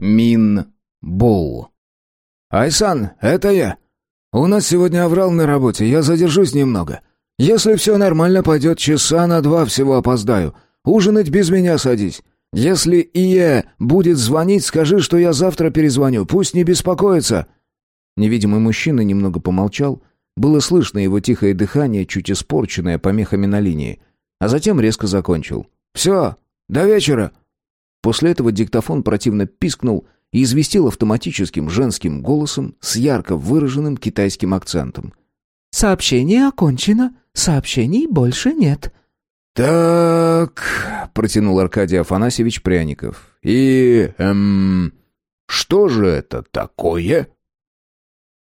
Мин Бол. «Айсан, это я. У нас сегодня аврал на работе, я задержусь немного. Если все нормально пойдет, часа на два всего опоздаю. Ужинать без меня садись. Если Ие будет звонить, скажи, что я завтра перезвоню, пусть не беспокоится». Невидимый мужчина немного помолчал. Было слышно его тихое дыхание, чуть испорченное помехами на линии. А затем резко закончил. «Все, до вечера». После этого диктофон противно пискнул и известил автоматическим женским голосом с ярко выраженным китайским акцентом. «Сообщение окончено. Сообщений больше нет». «Так...» — протянул Аркадий Афанасьевич Пряников. «И... эм... что же это такое?»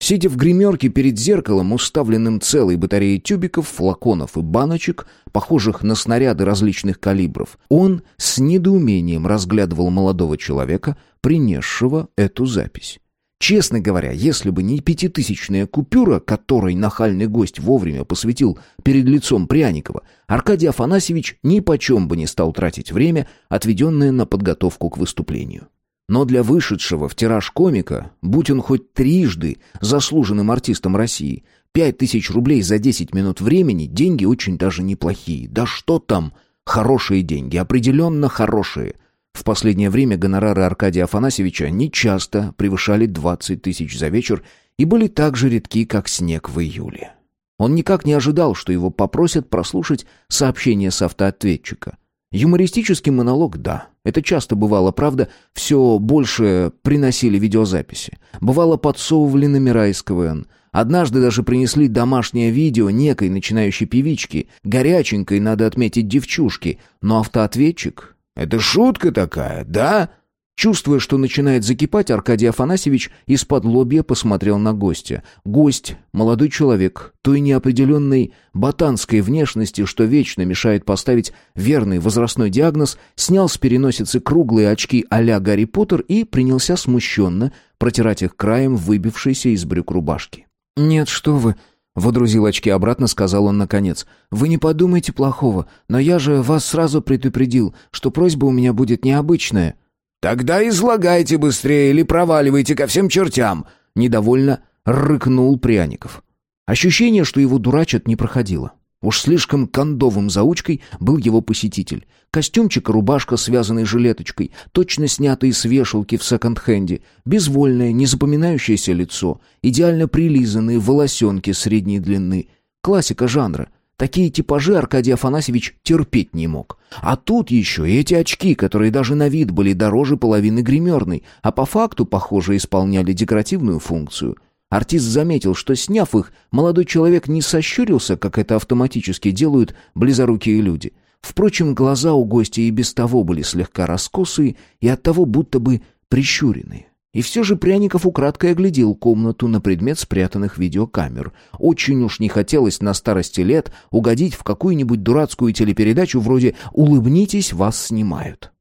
Сидя в гримерке перед зеркалом, уставленным целой батареей тюбиков, флаконов и баночек, похожих на снаряды различных калибров, он с недоумением разглядывал молодого человека, принесшего эту запись. Честно говоря, если бы не пятитысячная купюра, которой нахальный гость вовремя посвятил перед лицом Пряникова, Аркадий Афанасьевич ни почем бы не стал тратить время, отведенное на подготовку к выступлению. Но для вышедшего в тираж комика, будь он хоть трижды заслуженным артистом России, пять тысяч рублей за десять минут времени – деньги очень даже неплохие. Да что там, хорошие деньги, определенно хорошие. В последнее время гонорары Аркадия Афанасьевича нечасто превышали двадцать тысяч за вечер и были так же редки, как снег в июле. Он никак не ожидал, что его попросят прослушать сообщение с автоответчика – Юмористический монолог – да. Это часто бывало, правда, все больше приносили видеозаписи. Бывало, подсовывали номера из КВН. Однажды даже принесли домашнее видео некой начинающей певички, горяченькой, надо отметить, девчушки, но автоответчик – это шутка такая, да? Чувствуя, что начинает закипать, Аркадий Афанасьевич из-под лобья посмотрел на гостя. Гость — молодой человек, той неопределенной ботанской внешности, что вечно мешает поставить верный возрастной диагноз, снял с переносицы круглые очки а-ля Гарри Поттер и принялся смущенно протирать их краем выбившейся из брюк рубашки. «Нет, что вы!» — водрузил очки обратно, сказал он наконец. «Вы не подумайте плохого, но я же вас сразу предупредил, что просьба у меня будет необычная». «Тогда излагайте быстрее или проваливайте ко всем чертям!» Недовольно рыкнул Пряников. Ощущение, что его дурачат, не проходило. Уж слишком кондовым заучкой был его посетитель. Костюмчик и рубашка, связанные жилеточкой, точно снятые с вешалки в секонд-хенде, безвольное, незапоминающееся лицо, идеально прилизанные волосенки средней длины. Классика жанра. Такие типажи Аркадий Афанасьевич терпеть не мог. А тут еще и эти очки, которые даже на вид были дороже половины гримерной, а по факту, похоже, исполняли декоративную функцию. Артист заметил, что, сняв их, молодой человек не сощурился, как это автоматически делают близорукие люди. Впрочем, глаза у гостя и без того были слегка раскосые и оттого будто бы прищуренные. И все же Пряников украдкой оглядел комнату на предмет спрятанных видеокамер. Очень уж не хотелось на старости лет угодить в какую-нибудь дурацкую телепередачу вроде «Улыбнитесь, вас снимают».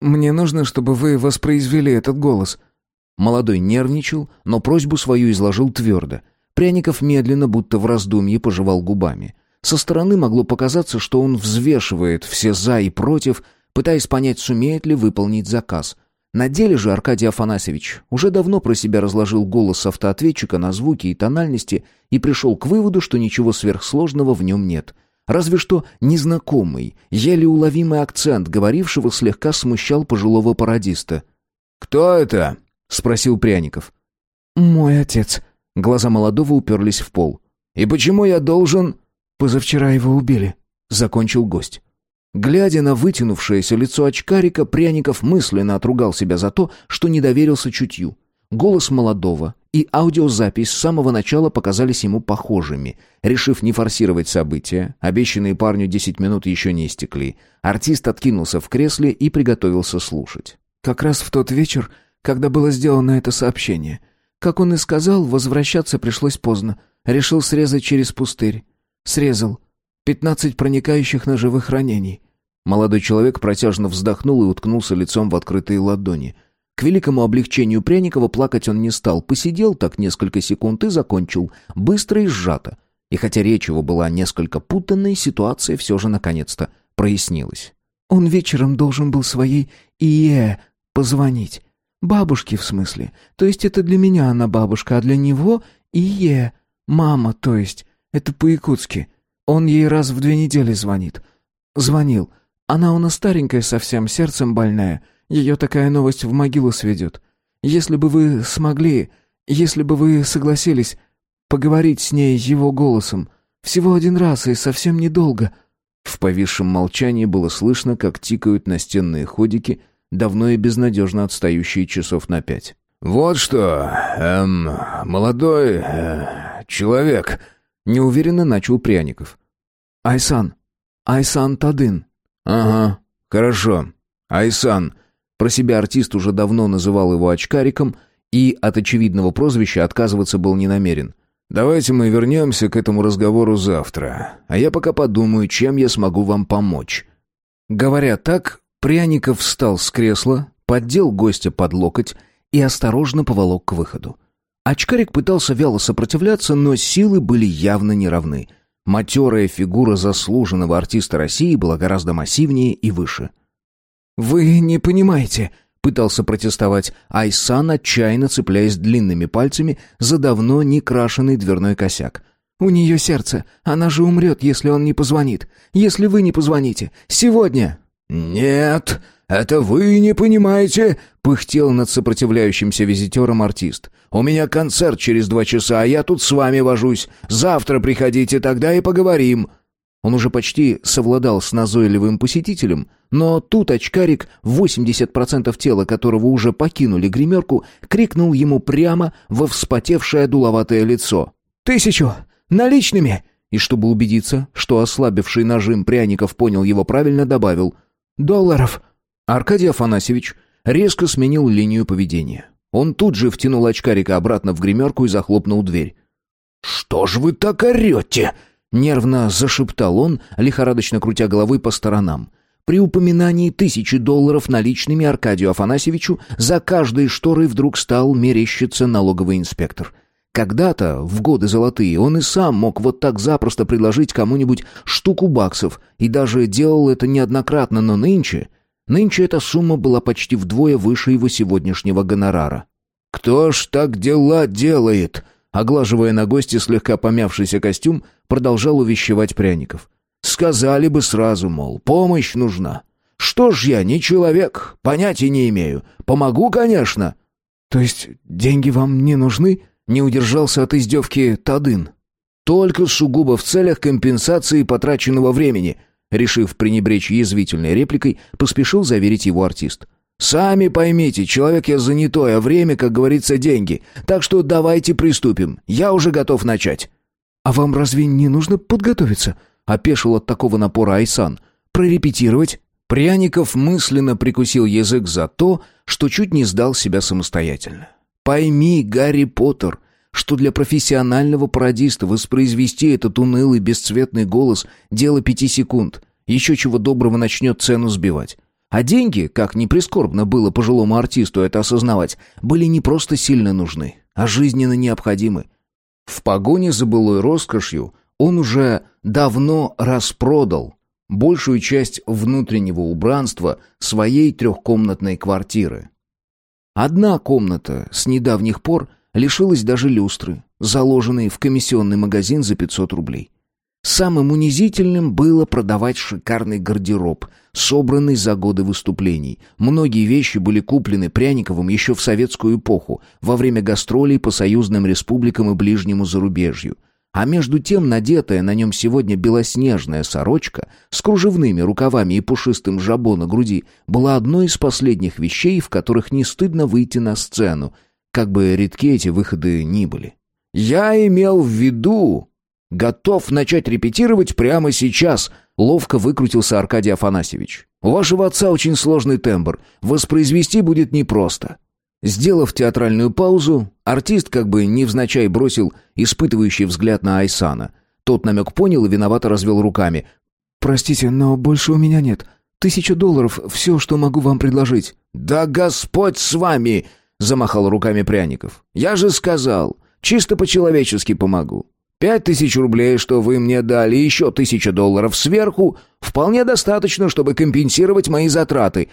«Мне нужно, чтобы вы воспроизвели этот голос». Молодой нервничал, но просьбу свою изложил твердо. Пряников медленно, будто в раздумье, пожевал губами. Со стороны могло показаться, что он взвешивает все «за» и «против», пытаясь понять, сумеет ли выполнить заказ – на деле же Аркадий Афанасьевич уже давно про себя разложил голос автоответчика на звуки и тональности и пришел к выводу, что ничего сверхсложного в нем нет. Разве что незнакомый, еле уловимый акцент говорившего слегка смущал пожилого пародиста. «Кто это?» — спросил Пряников. «Мой отец». Глаза молодого уперлись в пол. «И почему я должен...» «Позавчера его убили», — закончил гость. Глядя на вытянувшееся лицо очкарика, Пряников мысленно отругал себя за то, что не доверился чутью. Голос молодого и аудиозапись с самого начала показались ему похожими. Решив не форсировать события, обещанные парню десять минут еще не истекли, артист откинулся в кресле и приготовился слушать. «Как раз в тот вечер, когда было сделано это сообщение. Как он и сказал, возвращаться пришлось поздно. Решил срезать через пустырь. Срезал. Пятнадцать проникающих ножевых ранений. Молодой человек протяжно вздохнул и уткнулся лицом в открытые ладони. К великому облегчению Пряникова плакать он не стал, посидел так несколько секунд и закончил, быстро и сжато. И хотя речь его была несколько путанной, ситуация все же наконец-то прояснилась. «Он вечером должен был своей ИЕ позвонить. Бабушки, в смысле. То есть это для меня она бабушка, а для него — Ие. Мама, то есть. Это по-якутски. Он ей раз в две недели звонит. Звонил. Она у нас старенькая совсем, сердцем больная. Ее такая новость в могилу сведет. Если бы вы смогли, если бы вы согласились поговорить с ней его голосом, всего один раз и совсем недолго». В повисшем молчании было слышно, как тикают настенные ходики, давно и безнадежно отстающие часов на пять. «Вот что, эм, молодой э, человек», — неуверенно начал Пряников. «Айсан, Айсан Тадын». «Ага, хорошо. Айсан». Про себя артист уже давно называл его очкариком и от очевидного прозвища отказываться был не намерен. «Давайте мы вернемся к этому разговору завтра, а я пока подумаю, чем я смогу вам помочь». Говоря так, Пряников встал с кресла, поддел гостя под локоть и осторожно поволок к выходу. Очкарик пытался вяло сопротивляться, но силы были явно неравны. Матерая фигура заслуженного артиста России была гораздо массивнее и выше. «Вы не понимаете», — пытался протестовать Айсан, отчаянно цепляясь длинными пальцами за давно не крашеный дверной косяк. «У нее сердце. Она же умрет, если он не позвонит. Если вы не позвоните. Сегодня!» «Нет, это вы не понимаете», — пыхтел над сопротивляющимся визитером артист. «У меня концерт через два часа, а я тут с вами вожусь. Завтра приходите, тогда и поговорим». Он уже почти совладал с назойливым посетителем, но тут очкарик, 80% тела которого уже покинули гримерку, крикнул ему прямо во вспотевшее дуловатое лицо. «Тысячу! Наличными!» И чтобы убедиться, что ослабивший нажим пряников понял его правильно, добавил — долларов». Аркадий Афанасьевич резко сменил линию поведения. Он тут же втянул очкарика обратно в гримерку и захлопнул дверь. «Что ж вы так орете?» — нервно зашептал он, лихорадочно крутя головой по сторонам. При упоминании тысячи долларов наличными Аркадию Афанасьевичу за каждой шторой вдруг стал мерещиться налоговый инспектор. Когда-то, в годы золотые, он и сам мог вот так запросто предложить кому-нибудь штуку баксов, и даже делал это неоднократно, но нынче... Нынче эта сумма была почти вдвое выше его сегодняшнего гонорара. «Кто ж так дела делает?» Оглаживая на гости слегка помявшийся костюм, продолжал увещевать Пряников. «Сказали бы сразу, мол, помощь нужна. Что ж я, не человек, понятия не имею. Помогу, конечно». «То есть деньги вам не нужны?» Не удержался от издевки Тадын. «Только сугубо в целях компенсации потраченного времени», решив пренебречь язвительной репликой, поспешил заверить его артист. «Сами поймите, человек я занятой, а время, как говорится, деньги. Так что давайте приступим. Я уже готов начать». «А вам разве не нужно подготовиться?» Опешил от такого напора Айсан. «Прорепетировать?» Пряников мысленно прикусил язык за то, что чуть не сдал себя самостоятельно. Пойми, Гарри Поттер, что для профессионального пародиста воспроизвести этот унылый бесцветный голос – дело пяти секунд. Еще чего доброго начнет цену сбивать. А деньги, как ни прискорбно было пожилому артисту это осознавать, были не просто сильно нужны, а жизненно необходимы. В погоне за былой роскошью он уже давно распродал большую часть внутреннего убранства своей трехкомнатной квартиры. Одна комната с недавних пор лишилась даже люстры, заложенной в комиссионный магазин за 500 рублей. Самым унизительным было продавать шикарный гардероб, собранный за годы выступлений. Многие вещи были куплены Пряниковым еще в советскую эпоху, во время гастролей по союзным республикам и ближнему зарубежью – а между тем надетая на нем сегодня белоснежная сорочка с кружевными рукавами и пушистым жабо на груди была одной из последних вещей, в которых не стыдно выйти на сцену, как бы редки эти выходы ни были. «Я имел в виду...» «Готов начать репетировать прямо сейчас», — ловко выкрутился Аркадий Афанасьевич. «У вашего отца очень сложный тембр. Воспроизвести будет непросто. Сделав театральную паузу, артист как бы невзначай бросил испытывающий взгляд на Айсана. Тот намек понял и виновато развел руками. «Простите, но больше у меня нет. Тысяча долларов — все, что могу вам предложить». «Да Господь с вами!» — замахал руками Пряников. «Я же сказал, чисто по-человечески помогу. Пять тысяч рублей, что вы мне дали, и еще тысяча долларов сверху, вполне достаточно, чтобы компенсировать мои затраты».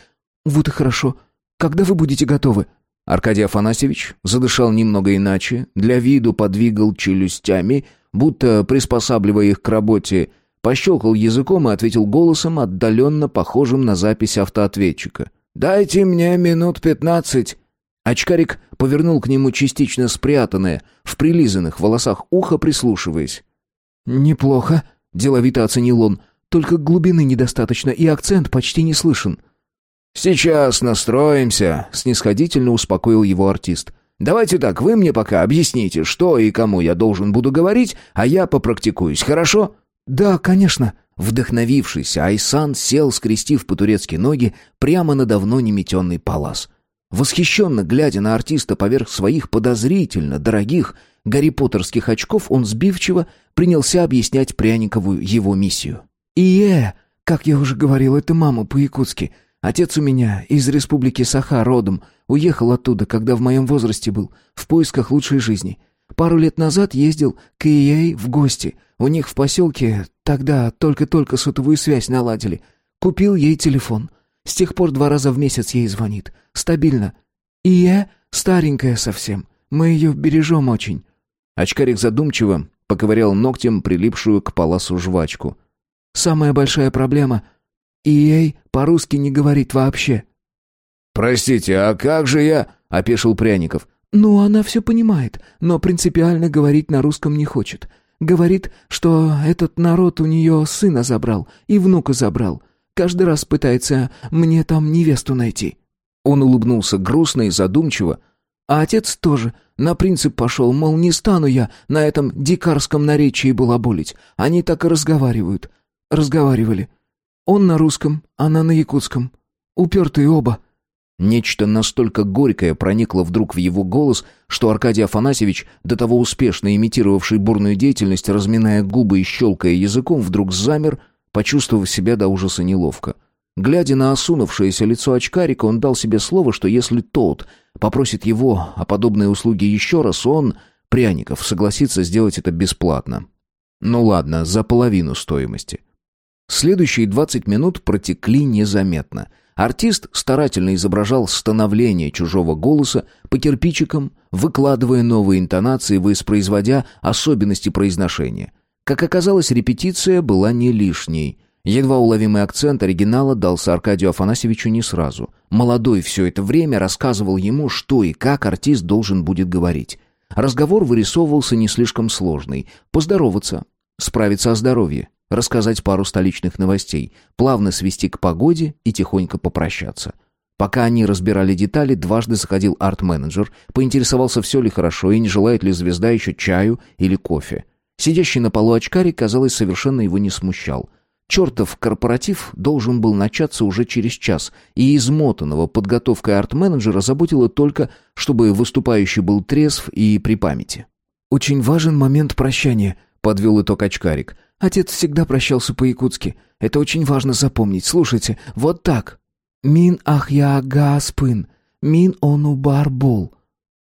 «Вот и хорошо. Когда вы будете готовы?» Аркадий Афанасьевич задышал немного иначе, для виду подвигал челюстями, будто приспосабливая их к работе, пощелкал языком и ответил голосом, отдаленно похожим на запись автоответчика. «Дайте мне минут пятнадцать». Очкарик повернул к нему частично спрятанное, в прилизанных волосах ухо, прислушиваясь. «Неплохо», — деловито оценил он, — «только глубины недостаточно, и акцент почти не слышен». «Сейчас настроимся», — снисходительно успокоил его артист. «Давайте так, вы мне пока объясните, что и кому я должен буду говорить, а я попрактикуюсь, хорошо?» «Да, конечно». Вдохновившийся, Айсан сел, скрестив по-турецки ноги, прямо на давно неметенный палас. Восхищенно глядя на артиста поверх своих подозрительно дорогих Гарри Поттерских очков, он сбивчиво принялся объяснять Пряникову его миссию. «Ие, как я уже говорил, это мама по-якутски. Отец у меня из республики Саха родом, уехал оттуда, когда в моем возрасте был, в поисках лучшей жизни. Пару лет назад ездил к Ей в гости. У них в поселке тогда только-только сотовую связь наладили. Купил ей телефон. С тех пор два раза в месяц ей звонит. Стабильно. Ие старенькая совсем. Мы ее бережем очень». Очкарик задумчиво поковырял ногтем прилипшую к паласу жвачку. «Самая большая проблема — и ей по-русски не говорит вообще». «Простите, а как же я...» — опешил Пряников. «Ну, она все понимает, но принципиально говорить на русском не хочет. Говорит, что этот народ у нее сына забрал и внука забрал. Каждый раз пытается мне там невесту найти». Он улыбнулся грустно и задумчиво. А отец тоже на принцип пошел, мол, не стану я на этом дикарском наречии балаболить. Они так и разговаривают. Разговаривали. Он на русском, она на якутском. Упертые оба». Нечто настолько горькое проникло вдруг в его голос, что Аркадий Афанасьевич, до того успешно имитировавший бурную деятельность, разминая губы и щелкая языком, вдруг замер, почувствовав себя до ужаса неловко. Глядя на осунувшееся лицо очкарика, он дал себе слово, что если тот попросит его о подобной услуге еще раз, он, Пряников, согласится сделать это бесплатно. Ну ладно, за половину стоимости. Следующие 20 минут протекли незаметно. Артист старательно изображал становление чужого голоса по кирпичикам, выкладывая новые интонации, воспроизводя особенности произношения. Как оказалось, репетиция была не лишней. Едва уловимый акцент оригинала дался Аркадию Афанасьевичу не сразу. Молодой все это время рассказывал ему, что и как артист должен будет говорить. Разговор вырисовывался не слишком сложный. Поздороваться, справиться о здоровье, рассказать пару столичных новостей, плавно свести к погоде и тихонько попрощаться. Пока они разбирали детали, дважды заходил арт-менеджер, поинтересовался, все ли хорошо и не желает ли звезда еще чаю или кофе. Сидящий на полу очкарик, казалось, совершенно его не смущал. Чертов корпоратив должен был начаться уже через час, и измотанного подготовкой арт-менеджера заботило только, чтобы выступающий был трезв и при памяти. «Очень важен момент прощания», — подвел итог очкарик. Отец всегда прощался по-якутски. Это очень важно запомнить. Слушайте, вот так. Мин ах я гаспын, мин ону барбол.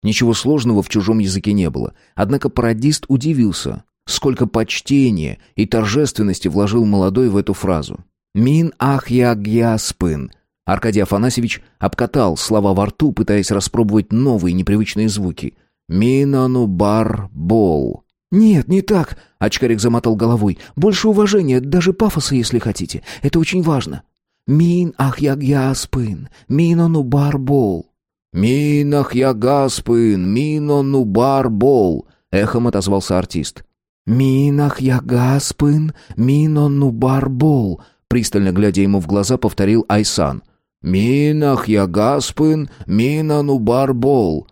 Ничего сложного в чужом языке не было. Однако пародист удивился, сколько почтения и торжественности вложил молодой в эту фразу. «Мин ах я гяспын». Аркадий Афанасьевич обкатал слова во рту, пытаясь распробовать новые непривычные звуки. «Минану бар бол». «Нет, не так», — очкарик замотал головой. «Больше уважения, даже пафоса, если хотите. Это очень важно. Мин ах я гаспын, минону барбол». «Мин ах я гаспын, минону барбол», — эхом отозвался артист. «Мин ах я гаспын, минону барбол», — пристально глядя ему в глаза, повторил Айсан. «Мин ах я гаспын, минону барбол»,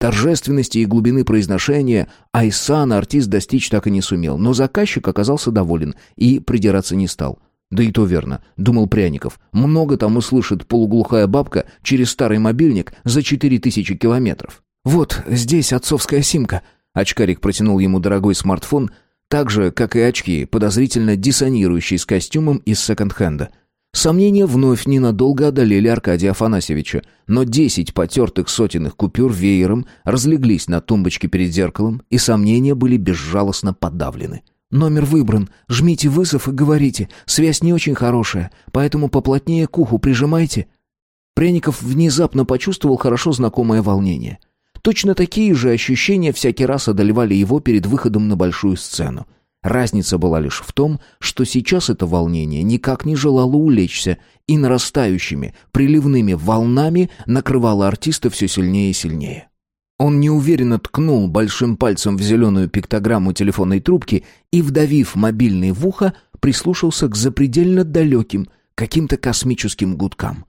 Торжественности и глубины произношения Айсан артист достичь так и не сумел, но заказчик оказался доволен и придираться не стал. Да и то верно, думал Пряников. Много там услышит полуглухая бабка через старый мобильник за четыре тысячи километров. «Вот здесь отцовская симка». Очкарик протянул ему дорогой смартфон, так же, как и очки, подозрительно диссонирующие с костюмом из секонд-хенда. Сомнения вновь ненадолго одолели Аркадия Афанасьевича, но десять потертых сотенных купюр веером разлеглись на тумбочке перед зеркалом, и сомнения были безжалостно подавлены. «Номер выбран. Жмите вызов и говорите. Связь не очень хорошая, поэтому поплотнее к уху прижимайте». Пряников внезапно почувствовал хорошо знакомое волнение. Точно такие же ощущения всякий раз одолевали его перед выходом на большую сцену. Разница была лишь в том, что сейчас это волнение никак не желало улечься и нарастающими, приливными волнами накрывало артиста все сильнее и сильнее. Он неуверенно ткнул большим пальцем в зеленую пиктограмму телефонной трубки и, вдавив мобильный в ухо, прислушался к запредельно далеким, каким-то космическим гудкам.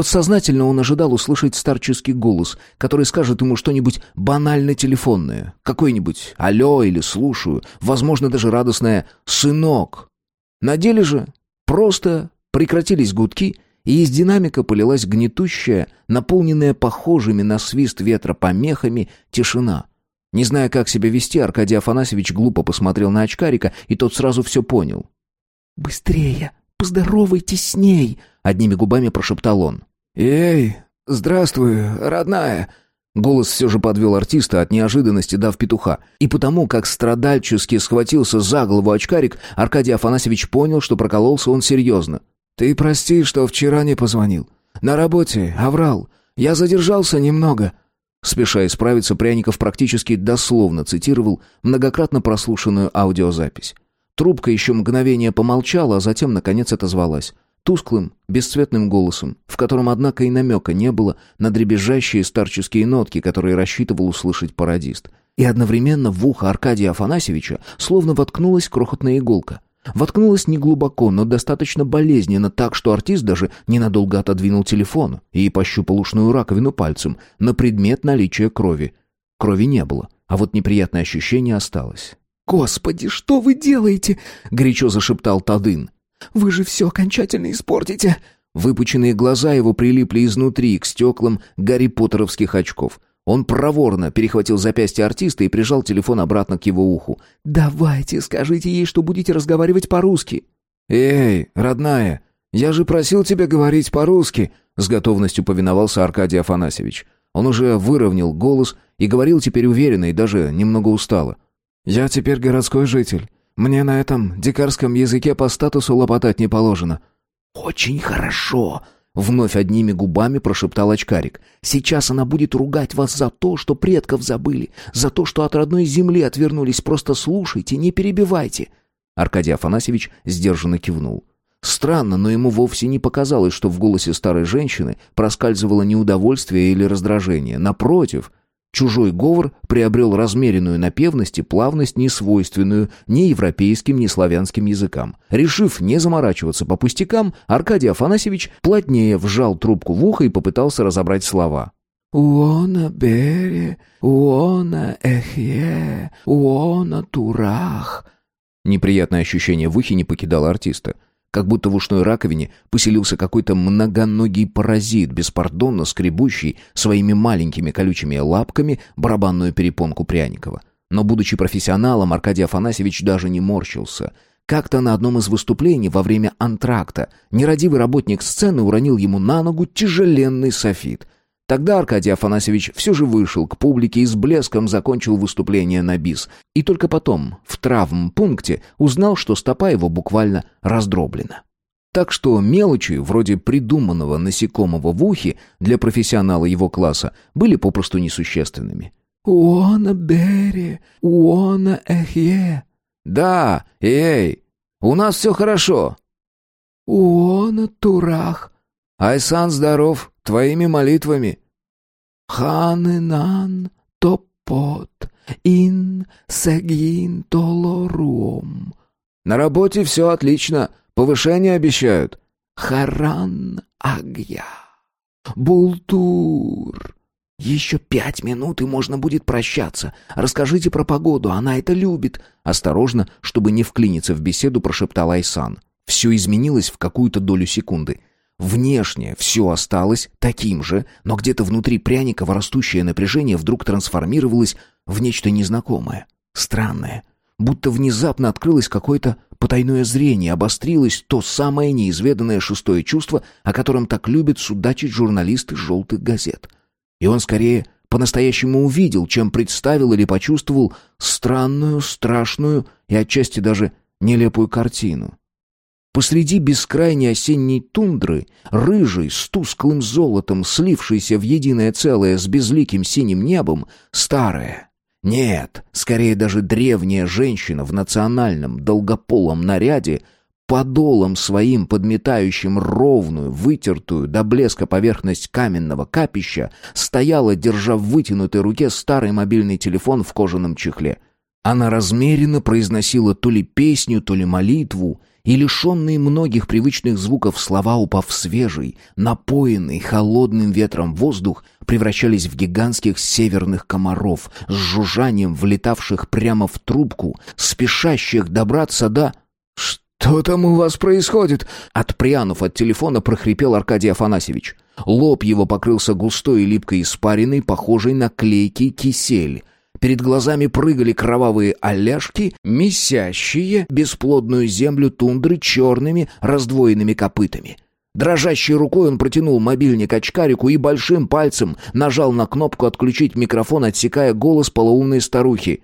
Подсознательно он ожидал услышать старческий голос, который скажет ему что-нибудь банально телефонное, какое-нибудь «алло» или «слушаю», возможно, даже радостное «сынок». На деле же просто прекратились гудки, и из динамика полилась гнетущая, наполненная похожими на свист ветра помехами, тишина. Не зная, как себя вести, Аркадий Афанасьевич глупо посмотрел на очкарика, и тот сразу все понял. «Быстрее! Поздоровайтесь с ней!» — одними губами прошептал он. «Эй, здравствуй, родная!» Голос все же подвел артиста от неожиданности, дав петуха. И потому, как страдальчески схватился за голову очкарик, Аркадий Афанасьевич понял, что прокололся он серьезно. «Ты прости, что вчера не позвонил. На работе, оврал. Я задержался немного». Спеша исправиться, Пряников практически дословно цитировал многократно прослушанную аудиозапись. Трубка еще мгновение помолчала, а затем, наконец, отозвалась. Тусклым, бесцветным голосом, в котором, однако, и намека не было на дребезжащие старческие нотки, которые рассчитывал услышать пародист. И одновременно в ухо Аркадия Афанасьевича словно воткнулась крохотная иголка. Воткнулась неглубоко, но достаточно болезненно, так что артист даже ненадолго отодвинул телефон и пощупал ушную раковину пальцем на предмет наличия крови. Крови не было, а вот неприятное ощущение осталось. «Господи, что вы делаете?» — горячо зашептал Тадын. «Вы же все окончательно испортите!» Выпученные глаза его прилипли изнутри к стеклам Гарри Поттеровских очков. Он проворно перехватил запястье артиста и прижал телефон обратно к его уху. «Давайте, скажите ей, что будете разговаривать по-русски». «Эй, родная, я же просил тебя говорить по-русски», — с готовностью повиновался Аркадий Афанасьевич. Он уже выровнял голос и говорил теперь уверенно и даже немного устало. «Я теперь городской житель. Мне на этом дикарском языке по статусу лопотать не положено». «Очень хорошо», — вновь одними губами прошептал очкарик. «Сейчас она будет ругать вас за то, что предков забыли, за то, что от родной земли отвернулись. Просто слушайте, не перебивайте». Аркадий Афанасьевич сдержанно кивнул. Странно, но ему вовсе не показалось, что в голосе старой женщины проскальзывало неудовольствие или раздражение. Напротив, Чужой говор приобрел размеренную напевность и плавность, несвойственную ни европейским, ни славянским языкам. Решив не заморачиваться по пустякам, Аркадий Афанасьевич плотнее вжал трубку в ухо и попытался разобрать слова. «Уона бере, уона эхе, уона турах». Неприятное ощущение в ухе не покидало артиста как будто в ушной раковине поселился какой-то многоногий паразит, беспардонно скребущий своими маленькими колючими лапками барабанную перепонку Пряникова. Но, будучи профессионалом, Аркадий Афанасьевич даже не морщился. Как-то на одном из выступлений во время антракта нерадивый работник сцены уронил ему на ногу тяжеленный софит — Тогда Аркадий Афанасьевич все же вышел к публике и с блеском закончил выступление на бис. И только потом, в травмпункте, узнал, что стопа его буквально раздроблена. Так что мелочи, вроде придуманного насекомого в ухе, для профессионала его класса, были попросту несущественными. «Уона Берри, Уона Эхе». «Да, эй, у нас все хорошо». «Уона Турах». «Айсан здоров, твоими молитвами». Ханенан топот ин сегин толорум. На работе все отлично, повышение обещают. Харан агья. Бултур. Еще пять минут, и можно будет прощаться. Расскажите про погоду, она это любит. Осторожно, чтобы не вклиниться в беседу, прошептал Айсан. Все изменилось в какую-то долю секунды. Внешне все осталось таким же, но где-то внутри Пряникова растущее напряжение вдруг трансформировалось в нечто незнакомое, странное. Будто внезапно открылось какое-то потайное зрение, обострилось то самое неизведанное шестое чувство, о котором так любят судачить журналисты желтых газет. И он скорее по-настоящему увидел, чем представил или почувствовал странную, страшную и отчасти даже нелепую картину. Посреди бескрайней осенней тундры, рыжий, с тусклым золотом, слившийся в единое целое с безликим синим небом, старая, нет, скорее даже древняя женщина в национальном долгополом наряде, подолом своим подметающим ровную, вытертую до блеска поверхность каменного капища, стояла, держа в вытянутой руке старый мобильный телефон в кожаном чехле. Она размеренно произносила то ли песню, то ли молитву, и лишенные многих привычных звуков слова, упав свежий, напоенный холодным ветром воздух, превращались в гигантских северных комаров с жужжанием, влетавших прямо в трубку, спешащих добраться до... «Что там у вас происходит?» Отпрянув от телефона, прохрипел Аркадий Афанасьевич. Лоб его покрылся густой и липкой испариной, похожей на клейкий кисель. Перед глазами прыгали кровавые оляшки, месящие бесплодную землю тундры черными раздвоенными копытами. Дрожащей рукой он протянул мобильник очкарику и большим пальцем нажал на кнопку «Отключить микрофон», отсекая голос полоумной старухи.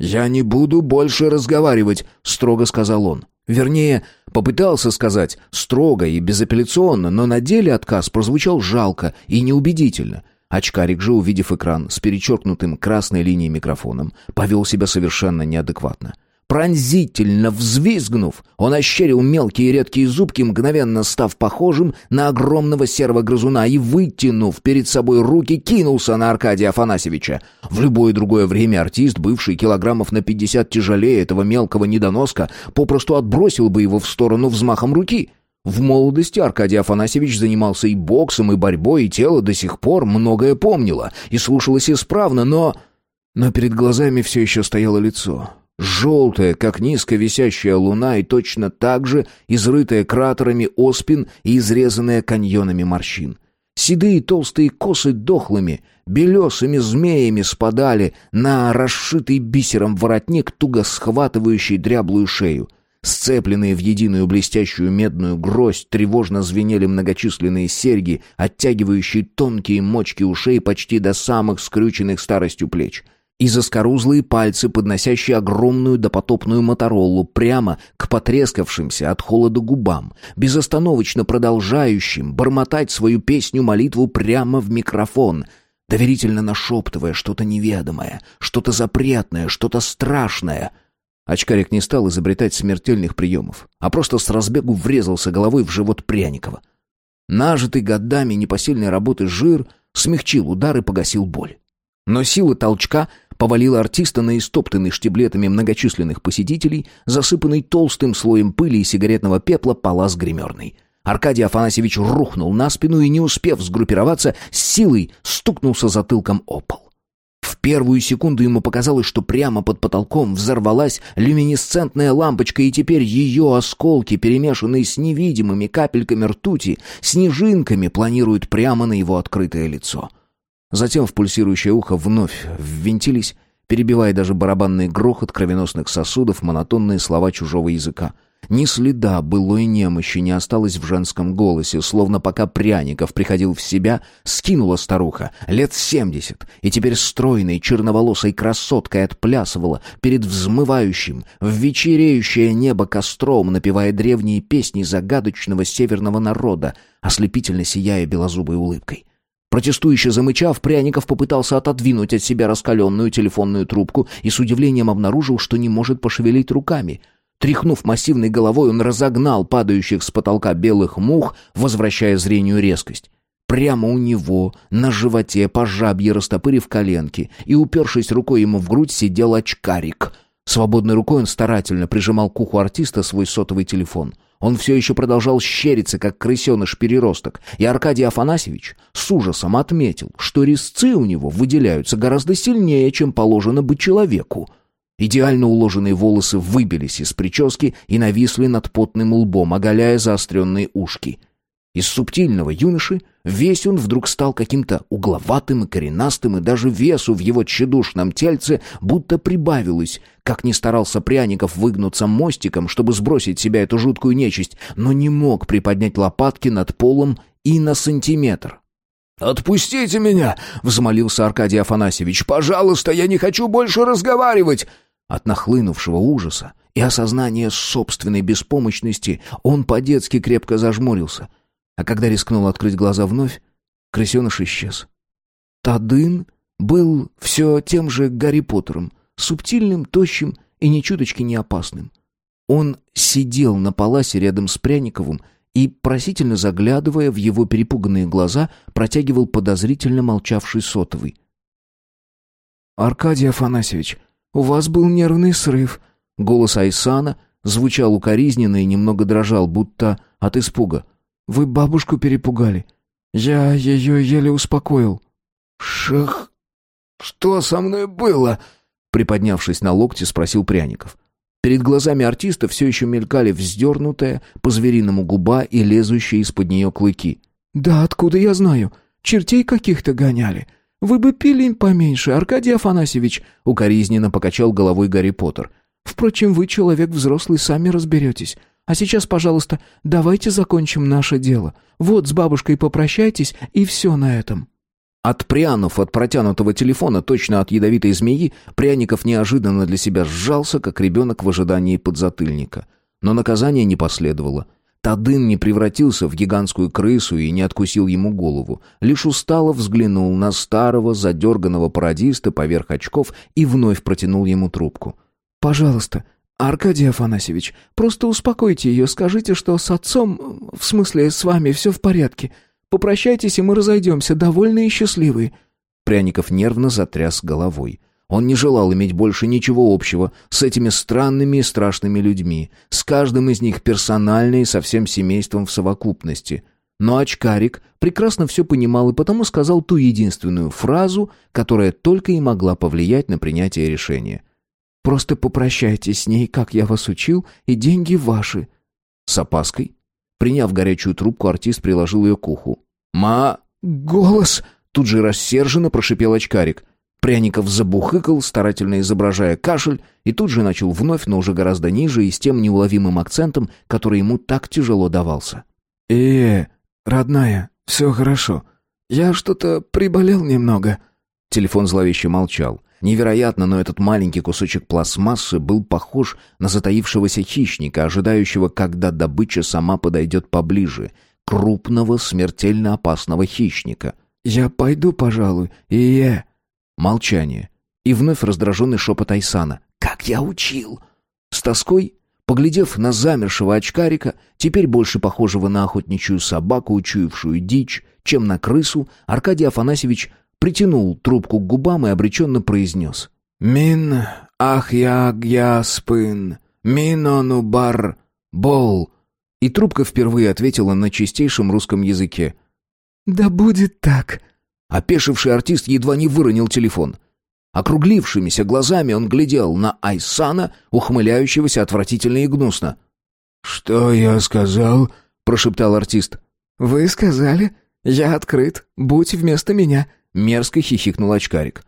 «Я не буду больше разговаривать», — строго сказал он. Вернее, попытался сказать строго и безапелляционно, но на деле отказ прозвучал жалко и неубедительно — Очкарик же, увидев экран с перечеркнутым красной линией микрофоном, повел себя совершенно неадекватно. Пронзительно взвизгнув, он ощерил мелкие редкие зубки, мгновенно став похожим на огромного серого грызуна и, вытянув перед собой руки, кинулся на Аркадия Афанасьевича. В любое другое время артист, бывший килограммов на пятьдесят тяжелее этого мелкого недоноска, попросту отбросил бы его в сторону взмахом руки — в молодости Аркадий Афанасьевич занимался и боксом, и борьбой, и тело до сих пор многое помнило и слушалось исправно, но... Но перед глазами все еще стояло лицо. Желтое, как низко висящая луна, и точно так же изрытое кратерами оспин и изрезанное каньонами морщин. Седые толстые косы дохлыми, белесыми змеями спадали на расшитый бисером воротник, туго схватывающий дряблую шею — Сцепленные в единую блестящую медную гроздь тревожно звенели многочисленные серьги, оттягивающие тонкие мочки ушей почти до самых скрюченных старостью плеч. И заскорузлые пальцы, подносящие огромную допотопную моторолу прямо к потрескавшимся от холода губам, безостановочно продолжающим бормотать свою песню-молитву прямо в микрофон — доверительно нашептывая что-то неведомое, что-то запретное, что-то страшное — Очкарик не стал изобретать смертельных приемов, а просто с разбегу врезался головой в живот Пряникова. Нажитый годами непосильной работы жир смягчил удар и погасил боль. Но сила толчка повалила артиста на истоптанный штиблетами многочисленных посетителей, засыпанный толстым слоем пыли и сигаретного пепла палас гримерный. Аркадий Афанасьевич рухнул на спину и, не успев сгруппироваться, с силой стукнулся затылком о пол. В первую секунду ему показалось, что прямо под потолком взорвалась люминесцентная лампочка, и теперь ее осколки, перемешанные с невидимыми капельками ртути, снежинками планируют прямо на его открытое лицо. Затем в пульсирующее ухо вновь ввинтились, перебивая даже барабанный грохот кровеносных сосудов, монотонные слова чужого языка — ни следа былой немощи не осталось в женском голосе, словно пока Пряников приходил в себя, скинула старуха, лет семьдесят, и теперь стройной черноволосой красоткой отплясывала перед взмывающим в вечереющее небо костром, напевая древние песни загадочного северного народа, ослепительно сияя белозубой улыбкой. Протестующе замычав, Пряников попытался отодвинуть от себя раскаленную телефонную трубку и с удивлением обнаружил, что не может пошевелить руками — Тряхнув массивной головой, он разогнал падающих с потолка белых мух, возвращая зрению резкость. Прямо у него, на животе, по жабье растопырив коленки, и, упершись рукой ему в грудь, сидел очкарик. Свободной рукой он старательно прижимал к уху артиста свой сотовый телефон. Он все еще продолжал щериться, как крысеныш-переросток, и Аркадий Афанасьевич с ужасом отметил, что резцы у него выделяются гораздо сильнее, чем положено бы человеку. Идеально уложенные волосы выбились из прически и нависли над потным лбом, оголяя заостренные ушки. Из субтильного юноши весь он вдруг стал каким-то угловатым и коренастым, и даже весу в его тщедушном тельце будто прибавилось, как ни старался Пряников выгнуться мостиком, чтобы сбросить себя эту жуткую нечисть, но не мог приподнять лопатки над полом и на сантиметр. «Отпустите меня!» — взмолился Аркадий Афанасьевич. «Пожалуйста, я не хочу больше разговаривать!» От нахлынувшего ужаса и осознания собственной беспомощности, он по-детски крепко зажмурился. А когда рискнул открыть глаза вновь, крысеныш исчез. Тадын был все тем же Гарри Поттером, субтильным, тощим и ни чуточки не опасным. Он сидел на паласе рядом с Пряниковым и, просительно заглядывая в его перепуганные глаза, протягивал подозрительно молчавший сотовый. «Аркадий Афанасьевич, у вас был нервный срыв». Голос Айсана звучал укоризненно и немного дрожал, будто от испуга. «Вы бабушку перепугали. Я ее еле успокоил». «Шах... Что со мной было?» Приподнявшись на локте, спросил Пряников. Перед глазами артиста все еще мелькали вздернутая, по-звериному губа и лезущие из-под нее клыки. «Да откуда я знаю? Чертей каких-то гоняли. Вы бы пили им поменьше, Аркадий Афанасьевич», — укоризненно покачал головой Гарри Поттер. «Впрочем, вы, человек взрослый, сами разберетесь. А сейчас, пожалуйста, давайте закончим наше дело. Вот с бабушкой попрощайтесь, и все на этом». Отпрянув от протянутого телефона, точно от ядовитой змеи, Пряников неожиданно для себя сжался, как ребенок в ожидании подзатыльника. Но наказание не последовало. Тадын не превратился в гигантскую крысу и не откусил ему голову. Лишь устало взглянул на старого, задерганного пародиста поверх очков и вновь протянул ему трубку. «Пожалуйста, Аркадий Афанасьевич, просто успокойте ее, скажите, что с отцом, в смысле, с вами все в порядке». Попрощайтесь, и мы разойдемся, довольные и счастливые». Пряников нервно затряс головой. Он не желал иметь больше ничего общего с этими странными и страшными людьми, с каждым из них персонально и со всем семейством в совокупности. Но очкарик прекрасно все понимал и потому сказал ту единственную фразу, которая только и могла повлиять на принятие решения. «Просто попрощайтесь с ней, как я вас учил, и деньги ваши». С опаской Приняв горячую трубку, артист приложил ее к уху. «Ма...» «Голос!» Тут же рассерженно прошипел очкарик. Пряников забухыкал, старательно изображая кашель, и тут же начал вновь, но уже гораздо ниже и с тем неуловимым акцентом, который ему так тяжело давался. «Э, родная, все хорошо. Я что-то приболел немного». Телефон зловеще молчал. Невероятно, но этот маленький кусочек пластмассы был похож на затаившегося хищника, ожидающего, когда добыча сама подойдет поближе. Крупного, смертельно опасного хищника. «Я пойду, пожалуй, и я...» Молчание. И вновь раздраженный шепот Айсана. «Как я учил!» С тоской, поглядев на замершего очкарика, теперь больше похожего на охотничью собаку, учуявшую дичь, чем на крысу, Аркадий Афанасьевич притянул трубку к губам и обреченно произнес. «Мин ах я я спын, минону бар бол». И трубка впервые ответила на чистейшем русском языке. «Да будет так». Опешивший артист едва не выронил телефон. Округлившимися глазами он глядел на Айсана, ухмыляющегося отвратительно и гнусно. «Что я сказал?» — прошептал артист. «Вы сказали, я открыт, будь вместо меня», Мерзко хихикнул очкарик.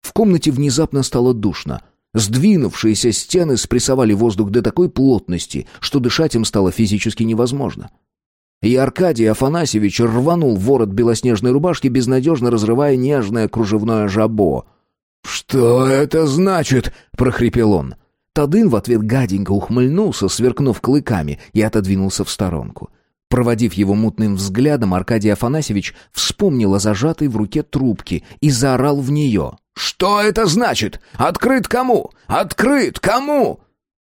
В комнате внезапно стало душно. Сдвинувшиеся стены спрессовали воздух до такой плотности, что дышать им стало физически невозможно. И Аркадий Афанасьевич рванул ворот белоснежной рубашки, безнадежно разрывая нежное кружевное жабо. «Что это значит?» — прохрипел он. Тадын в ответ гаденько ухмыльнулся, сверкнув клыками, и отодвинулся в сторонку. Проводив его мутным взглядом, Аркадий Афанасьевич вспомнил о зажатой в руке трубке и заорал в нее. «Что это значит? Открыт кому? Открыт кому?»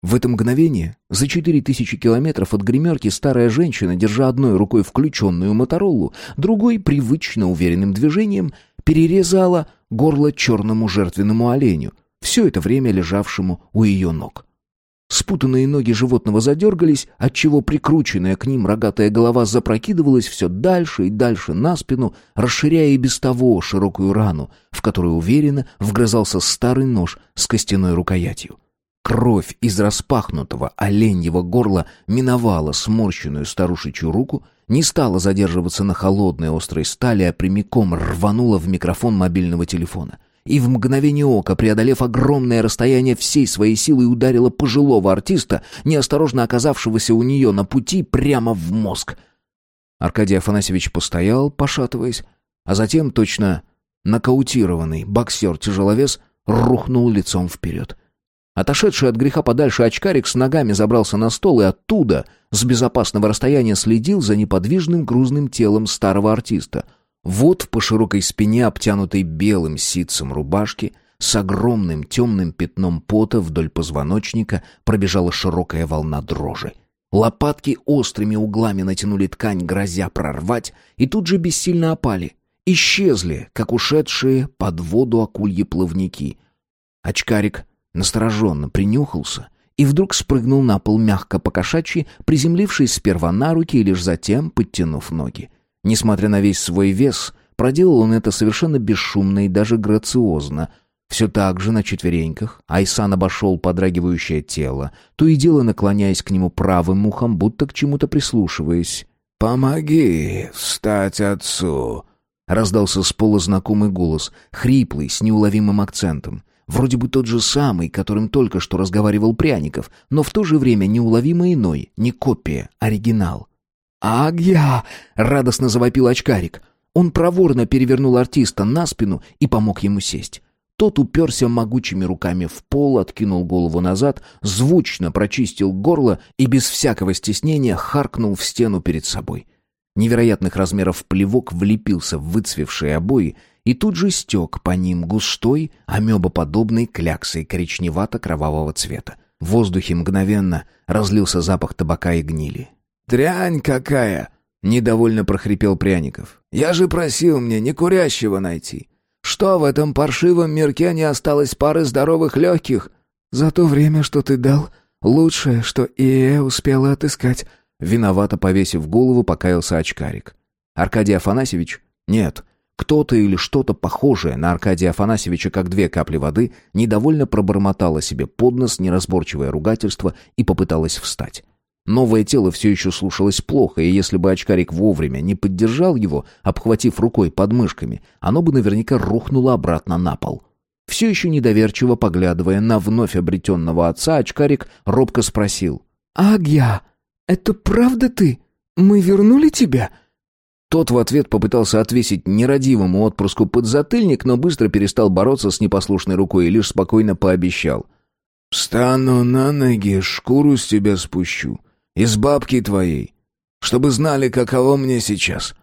В это мгновение, за четыре тысячи километров от гримерки, старая женщина, держа одной рукой включенную Моторолу, другой, привычно уверенным движением, перерезала горло черному жертвенному оленю, все это время лежавшему у ее ног. Спутанные ноги животного задергались, отчего прикрученная к ним рогатая голова запрокидывалась все дальше и дальше на спину, расширяя и без того широкую рану, в которую уверенно вгрызался старый нож с костяной рукоятью. Кровь из распахнутого оленьего горла миновала сморщенную старушечью руку, не стала задерживаться на холодной острой стали, а прямиком рванула в микрофон мобильного телефона и в мгновение ока, преодолев огромное расстояние всей своей силой, ударила пожилого артиста, неосторожно оказавшегося у нее на пути, прямо в мозг. Аркадий Афанасьевич постоял, пошатываясь, а затем, точно нокаутированный боксер-тяжеловес, рухнул лицом вперед. Отошедший от греха подальше очкарик с ногами забрался на стол и оттуда, с безопасного расстояния, следил за неподвижным грузным телом старого артиста. Вот по широкой спине, обтянутой белым ситцем рубашки, с огромным темным пятном пота вдоль позвоночника пробежала широкая волна дрожи. Лопатки острыми углами натянули ткань, грозя прорвать, и тут же бессильно опали. Исчезли, как ушедшие под воду акульи плавники. Очкарик настороженно принюхался и вдруг спрыгнул на пол мягко покошачьи, приземлившись сперва на руки и лишь затем подтянув ноги. Несмотря на весь свой вес, проделал он это совершенно бесшумно и даже грациозно. Все так же на четвереньках Айсан обошел подрагивающее тело, то и дело наклоняясь к нему правым ухом, будто к чему-то прислушиваясь. «Помоги встать отцу!» Раздался с пола знакомый голос, хриплый, с неуловимым акцентом. Вроде бы тот же самый, которым только что разговаривал Пряников, но в то же время неуловимо иной, не копия, оригинал. «Агья!» — радостно завопил очкарик. Он проворно перевернул артиста на спину и помог ему сесть. Тот уперся могучими руками в пол, откинул голову назад, звучно прочистил горло и без всякого стеснения харкнул в стену перед собой. Невероятных размеров плевок влепился в выцвевшие обои и тут же стек по ним густой, амебоподобной кляксой коричневато-кровавого цвета. В воздухе мгновенно разлился запах табака и гнили. «Дрянь какая!» — недовольно прохрипел Пряников. «Я же просил мне не курящего найти. Что в этом паршивом мирке не осталось пары здоровых легких?» «За то время, что ты дал, лучшее, что ИЭ успела отыскать», — виновато повесив голову, покаялся очкарик. «Аркадий Афанасьевич?» «Нет». Кто-то или что-то похожее на Аркадия Афанасьевича, как две капли воды, недовольно пробормотало себе под нос неразборчивое ругательство и попыталось встать. Новое тело все еще слушалось плохо, и если бы очкарик вовремя не поддержал его, обхватив рукой подмышками, оно бы наверняка рухнуло обратно на пол. Все еще недоверчиво поглядывая на вновь обретенного отца, очкарик робко спросил. «Агья, это правда ты? Мы вернули тебя?» Тот в ответ попытался отвесить нерадивому отпрыску подзатыльник, но быстро перестал бороться с непослушной рукой и лишь спокойно пообещал. «Встану на ноги, шкуру с тебя спущу. Из бабки твоей. Чтобы знали, каково мне сейчас».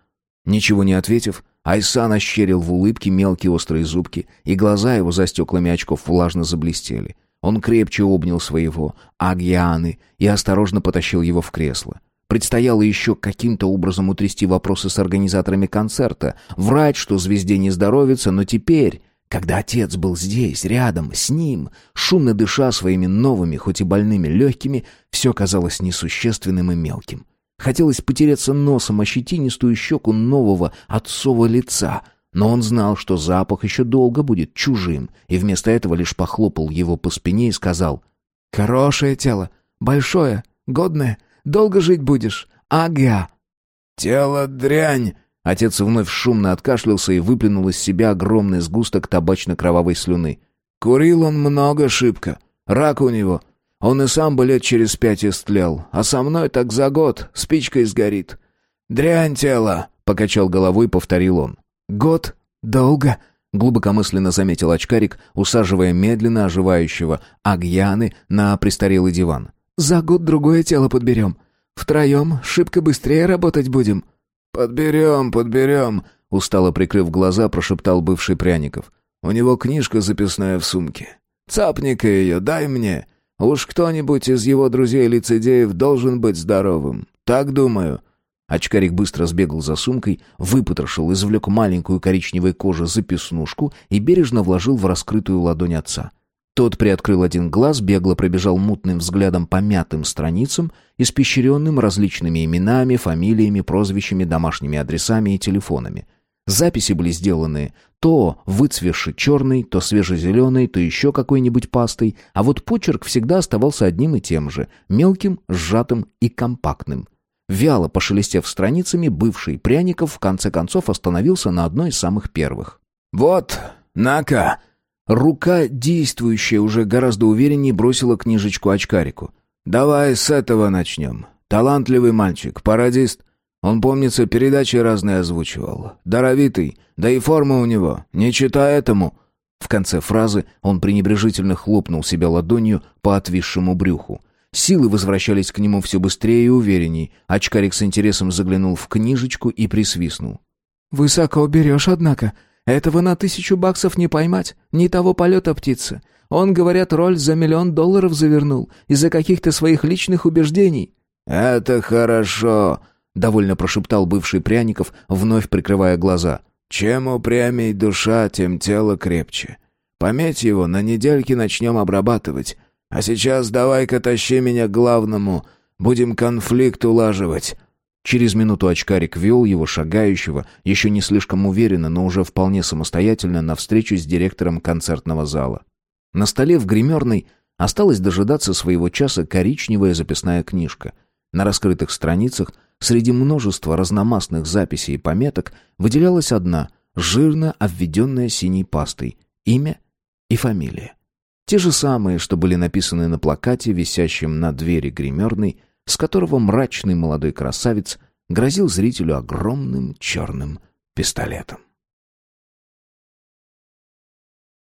Ничего не ответив, Айсан ощерил в улыбке мелкие острые зубки, и глаза его за стеклами очков влажно заблестели. Он крепче обнял своего Агьяны и осторожно потащил его в кресло. Предстояло еще каким-то образом утрясти вопросы с организаторами концерта, врать, что звезде не здоровится, но теперь, когда отец был здесь, рядом, с ним, шумно дыша своими новыми, хоть и больными легкими, все казалось несущественным и мелким. Хотелось потереться носом о щетинистую щеку нового отцового лица, но он знал, что запах еще долго будет чужим, и вместо этого лишь похлопал его по спине и сказал «Хорошее тело, большое, годное, Долго жить будешь? Ага». «Тело дрянь!» Отец вновь шумно откашлялся и выплюнул из себя огромный сгусток табачно-кровавой слюны. «Курил он много шибко. Рак у него. Он и сам бы лет через пять истлел. А со мной так за год спичкой сгорит. Дрянь тело!» — покачал головой, повторил он. «Год? Долго?» — глубокомысленно заметил очкарик, усаживая медленно оживающего Агьяны на престарелый диван. За год другое тело подберем. Втроем шибко быстрее работать будем». «Подберем, подберем», — устало прикрыв глаза, прошептал бывший Пряников. «У него книжка записная в сумке. Цапни-ка ее, дай мне. Уж кто-нибудь из его друзей-лицедеев должен быть здоровым. Так думаю». Очкарик быстро сбегал за сумкой, выпотрошил, извлек маленькую коричневой кожи записнушку и бережно вложил в раскрытую ладонь отца. Тот приоткрыл один глаз, бегло пробежал мутным взглядом по мятым страницам, испещренным различными именами, фамилиями, прозвищами, домашними адресами и телефонами. Записи были сделаны то выцвевший черный, то свежезеленый, то еще какой-нибудь пастой, а вот почерк всегда оставался одним и тем же, мелким, сжатым и компактным. Вяло пошелестев страницами, бывший Пряников в конце концов остановился на одной из самых первых. «Вот, на-ка!» Рука, действующая уже гораздо увереннее, бросила книжечку очкарику. «Давай с этого начнем. Талантливый мальчик, пародист. Он, помнится, передачи разные озвучивал. Даровитый, да и форма у него. Не читай этому». В конце фразы он пренебрежительно хлопнул себя ладонью по отвисшему брюху. Силы возвращались к нему все быстрее и уверенней. Очкарик с интересом заглянул в книжечку и присвистнул. «Высоко берешь, однако. Этого на тысячу баксов не поймать. Не того полета птицы. Он, говорят, роль за миллион долларов завернул. Из-за каких-то своих личных убеждений». «Это хорошо», — довольно прошептал бывший Пряников, вновь прикрывая глаза. «Чем упрямей душа, тем тело крепче. Пометь его, на недельке начнем обрабатывать. А сейчас давай-ка тащи меня к главному. Будем конфликт улаживать». Через минуту очкарик вел его шагающего, еще не слишком уверенно, но уже вполне самостоятельно, на встречу с директором концертного зала. На столе в гримерной осталось дожидаться своего часа коричневая записная книжка. На раскрытых страницах, среди множества разномастных записей и пометок, выделялась одна, жирно обведенная синей пастой, имя и фамилия. Те же самые, что были написаны на плакате, висящем на двери гримерной, с которого мрачный молодой красавец грозил зрителю огромным черным пистолетом.